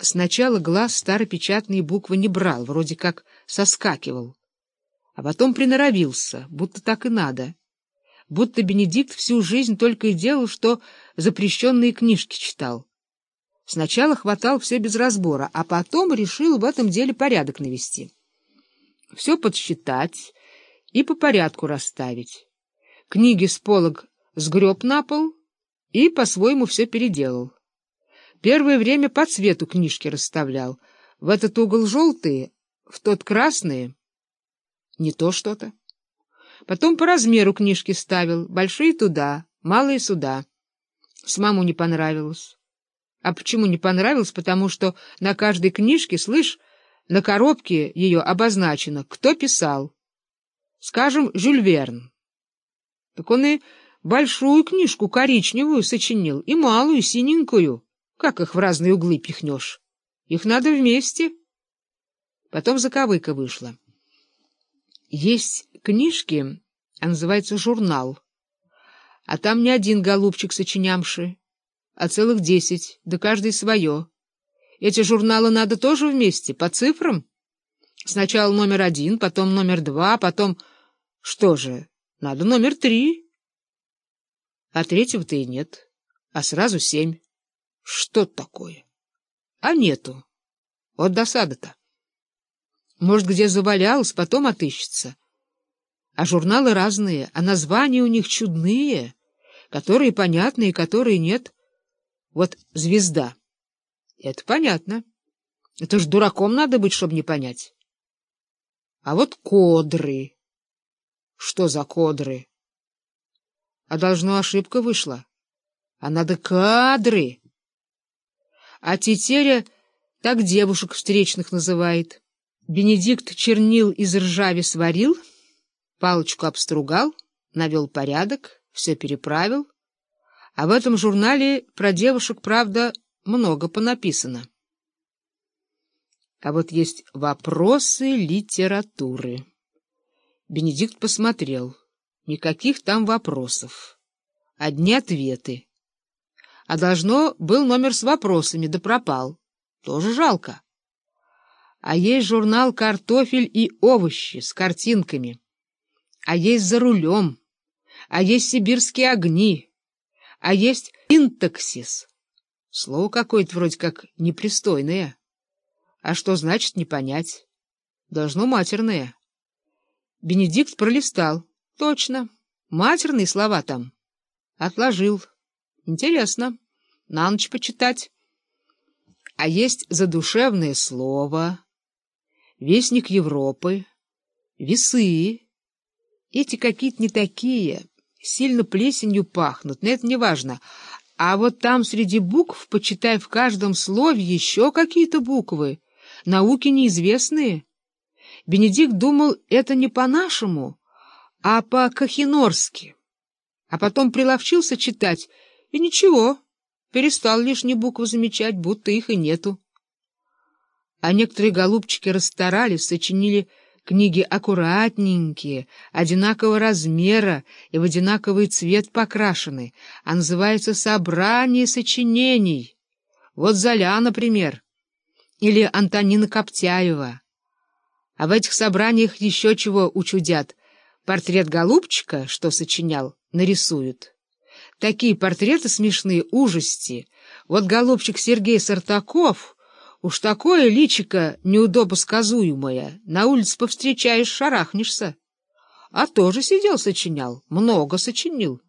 Сначала глаз старопечатные буквы не брал, вроде как соскакивал, а потом приноровился, будто так и надо, будто Бенедикт всю жизнь только и делал, что запрещенные книжки читал. Сначала хватал все без разбора, а потом решил в этом деле порядок навести. Все подсчитать и по порядку расставить. Книги с полок сгреб на пол и по-своему все переделал. Первое время по цвету книжки расставлял. В этот угол желтые, в тот красные. Не то что-то. Потом по размеру книжки ставил. Большие туда, малые сюда. Самому не понравилось. А почему не понравилось? Потому что на каждой книжке, слышь, на коробке ее обозначено, кто писал. Скажем, Жюль Верн. Так он и большую книжку коричневую сочинил, и малую, синенькую. Как их в разные углы пихнешь? Их надо вместе. Потом заковыка вышла. Есть книжки, а называется журнал. А там не один голубчик сочинямши, а целых десять, да каждый свое. Эти журналы надо тоже вместе, по цифрам. Сначала номер один, потом номер два, потом... Что же, надо номер три. А третьего-то и нет, а сразу семь. Что такое? А нету. Вот досада-то. Может, где завалялась, потом отыщется. А журналы разные, а названия у них чудные, которые понятны и которые нет. Вот «Звезда». Это понятно. Это ж дураком надо быть, чтобы не понять. А вот «Кодры». Что за «Кодры»? А должно ошибка вышла. А надо «Кадры». А тетеря так девушек встречных называет. Бенедикт чернил из ржави сварил, палочку обстругал, навел порядок, все переправил. А в этом журнале про девушек, правда, много понаписано. А вот есть вопросы литературы. Бенедикт посмотрел. Никаких там вопросов. Одни ответы. А должно был номер с вопросами, да пропал. Тоже жалко. А есть журнал «Картофель и овощи» с картинками. А есть «За рулем». А есть «Сибирские огни». А есть «Интоксис». Слово какое-то вроде как непристойное. А что значит, не понять. Должно матерное. Бенедикт пролистал. Точно. Матерные слова там. Отложил. Интересно. На ночь почитать. А есть задушевное слово, вестник Европы, весы. Эти какие-то не такие, сильно плесенью пахнут, но это не важно. А вот там среди букв, почитай в каждом слове еще какие-то буквы, науки неизвестные. Бенедикт думал, это не по-нашему, а по-кахинорски. А потом приловчился читать — и ничего, перестал лишние буквы замечать, будто их и нету. А некоторые голубчики расстарались, сочинили книги аккуратненькие, одинакового размера и в одинаковый цвет покрашены, а называется «Собрание сочинений». Вот Золя, например, или Антонина Коптяева. А в этих собраниях еще чего учудят. Портрет голубчика, что сочинял, нарисуют. Такие портреты смешные, ужасти. Вот голубчик Сергей Сартаков, уж такое личико неудобосказуемое, на улице повстречаешь, шарахнешься. А тоже сидел, сочинял, много сочинил.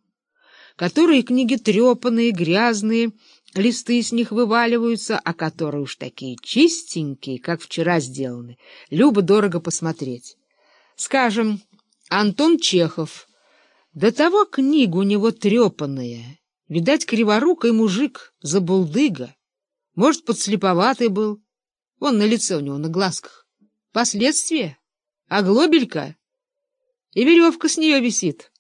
Которые книги трепанные, грязные, листы с них вываливаются, а которые уж такие чистенькие, как вчера сделаны, любо-дорого посмотреть. Скажем, Антон Чехов — до того книга у него трепанная. Видать, криворукий мужик, забулдыга. Может, подслеповатый был. Вон на лице у него, на глазках. Последствия? А глобелька? И веревка с нее висит.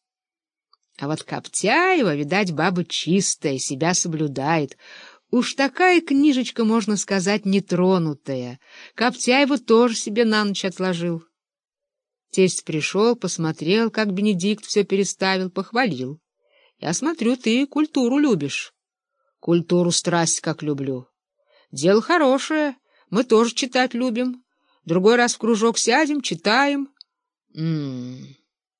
А вот Коптяева, видать, баба чистая, себя соблюдает. Уж такая книжечка, можно сказать, нетронутая. Коптяева тоже себе на ночь отложил. Тесть пришел, посмотрел, как Бенедикт все переставил, похвалил. Я смотрю, ты культуру любишь. Культуру страсть как люблю. Дело хорошее, мы тоже читать любим. Другой раз в кружок сядем, читаем. М -м -м.